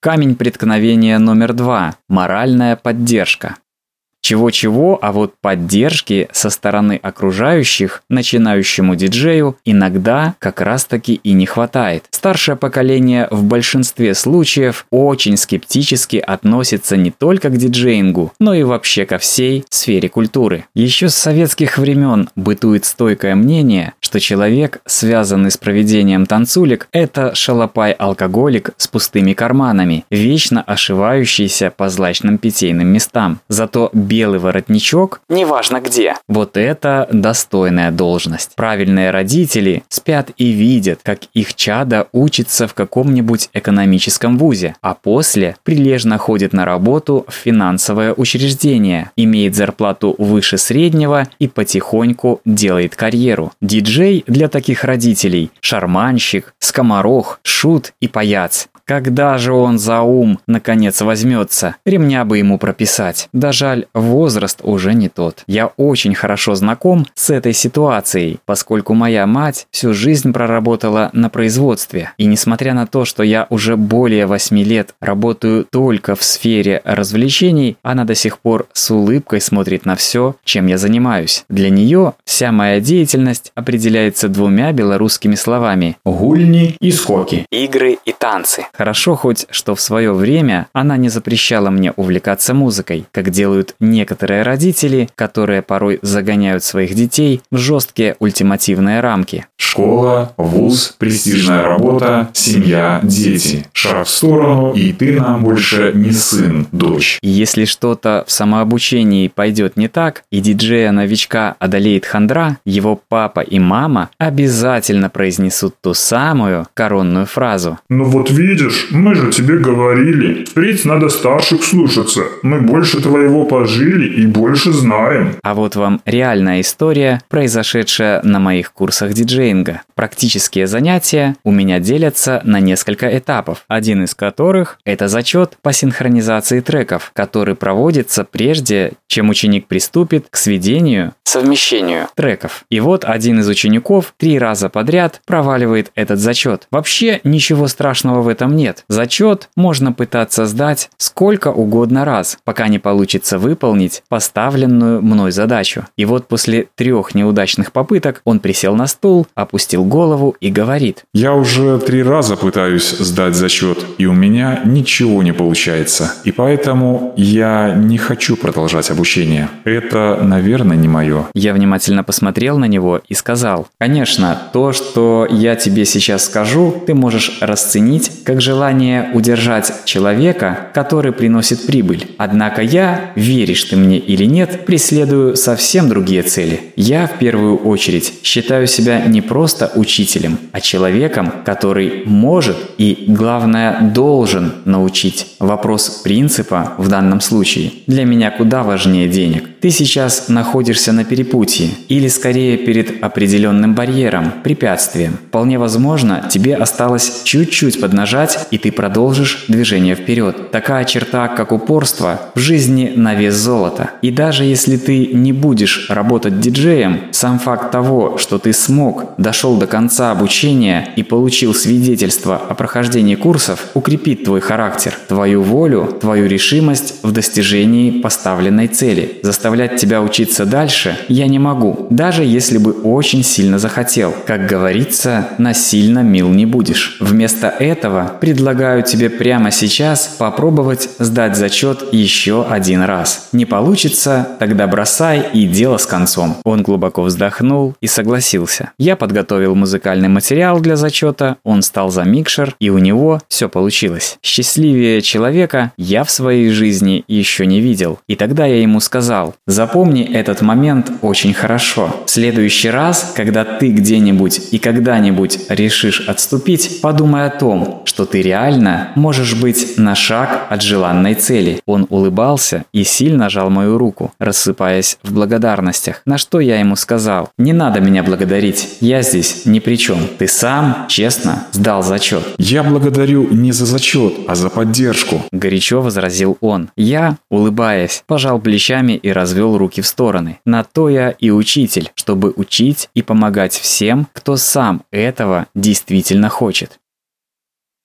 Камень преткновения номер два – моральная поддержка. Чего-чего, а вот поддержки со стороны окружающих начинающему диджею иногда как раз-таки и не хватает. Старшее поколение в большинстве случаев очень скептически относится не только к диджеингу, но и вообще ко всей сфере культуры. Еще с советских времен бытует стойкое мнение, что человек, связанный с проведением танцулек, это шалопай-алкоголик с пустыми карманами, вечно ошивающийся по злачным питейным местам. Зато белый воротничок, неважно где, вот это достойная должность. Правильные родители спят и видят, как их чада учится в каком-нибудь экономическом вузе, а после прилежно ходит на работу в финансовое учреждение, имеет зарплату выше среднего и потихоньку делает карьеру. Диджей для таких родителей – шарманщик, скоморох, шут и паяц. Когда же он за ум, наконец, возьмется? Ремня бы ему прописать. Да жаль, возраст уже не тот. Я очень хорошо знаком с этой ситуацией, поскольку моя мать всю жизнь проработала на производстве. И несмотря на то, что я уже более 8 лет работаю только в сфере развлечений, она до сих пор с улыбкой смотрит на все, чем я занимаюсь. Для нее вся моя деятельность определяется двумя белорусскими словами «гульни» и «скоки». Игры и танцы. Хорошо хоть, что в свое время она не запрещала мне увлекаться музыкой, как делают некоторые родители, которые порой загоняют своих детей в жесткие ультимативные рамки. Школа, вуз, престижная работа, семья, дети. Шаг в сторону, и ты нам больше не сын, дочь. И если что-то в самообучении пойдет не так, и диджея-новичка одолеет хандра, его папа и мама обязательно произнесут ту самую коронную фразу. Ну вот видишь, мы же тебе говорили, впредь надо старших слушаться. Мы больше твоего пожили и больше знаем. А вот вам реальная история, произошедшая на моих курсах диджеинга. Практические занятия у меня делятся на несколько этапов, один из которых – это зачет по синхронизации треков, который проводится прежде, чем ученик приступит к сведению, совмещению треков. И вот один из учеников три раза подряд проваливает этот зачет. Вообще ничего страшного в этом нет. Зачет можно пытаться сдать сколько угодно раз, пока не получится выполнить поставленную мной задачу. И вот после трех неудачных попыток он присел на стул, опустил голову и говорит. Я уже три раза пытаюсь сдать зачет, и у меня ничего не получается. И поэтому я не хочу продолжать обучение. Это, наверное, не мое. Я внимательно посмотрел на него и сказал. Конечно, то, что я тебе сейчас скажу, ты можешь расценить как желание удержать человека, который приносит прибыль. Однако я, веришь ты мне или нет, преследую совсем другие цели. Я в первую очередь считаю себя не просто учителем, а человеком, который может и, главное, должен научить. Вопрос принципа в данном случае для меня куда важнее денег. Ты сейчас находишься на перепутье или скорее перед определенным барьером, препятствием. Вполне возможно, тебе осталось чуть-чуть поднажать, и ты продолжишь движение вперед. Такая черта, как упорство, в жизни на вес золота. И даже если ты не будешь работать диджеем, сам факт того, что ты смог, дошел до конца обучения и получил свидетельство о прохождении курсов, укрепит твой характер, твою волю, твою решимость в достижении поставленной цели. Заставлять тебя учиться дальше я не могу, даже если бы очень сильно захотел. Как говорится, насильно мил не будешь. Вместо этого предлагаю тебе прямо сейчас попробовать сдать зачет еще один раз. Не получится, тогда бросай и дело с концом. Он глубоко вздохнул и согласился. Я подготовил музыкальный материал для зачета, он стал за микшер, и у него все получилось. Счастливее человека я в своей жизни еще не видел. И тогда я ему сказал, запомни этот момент очень хорошо. В следующий раз, когда ты где-нибудь и когда-нибудь решишь отступить, подумай о том, что ты реально можешь быть на шаг от желанной цели. Он улыбался и сильно жал мою руку, рассыпаясь в благодарностях, на что я ему сказал, не надо меня благодарить, я здесь ни при чем. Ты сам, честно, сдал зачет. Я благодарю не за зачет, а за поддержку. Горячо возразил он. Я, улыбаясь, пожал плечами и развел руки в стороны. На то я и учитель, чтобы учить и помогать всем, кто сам этого действительно хочет.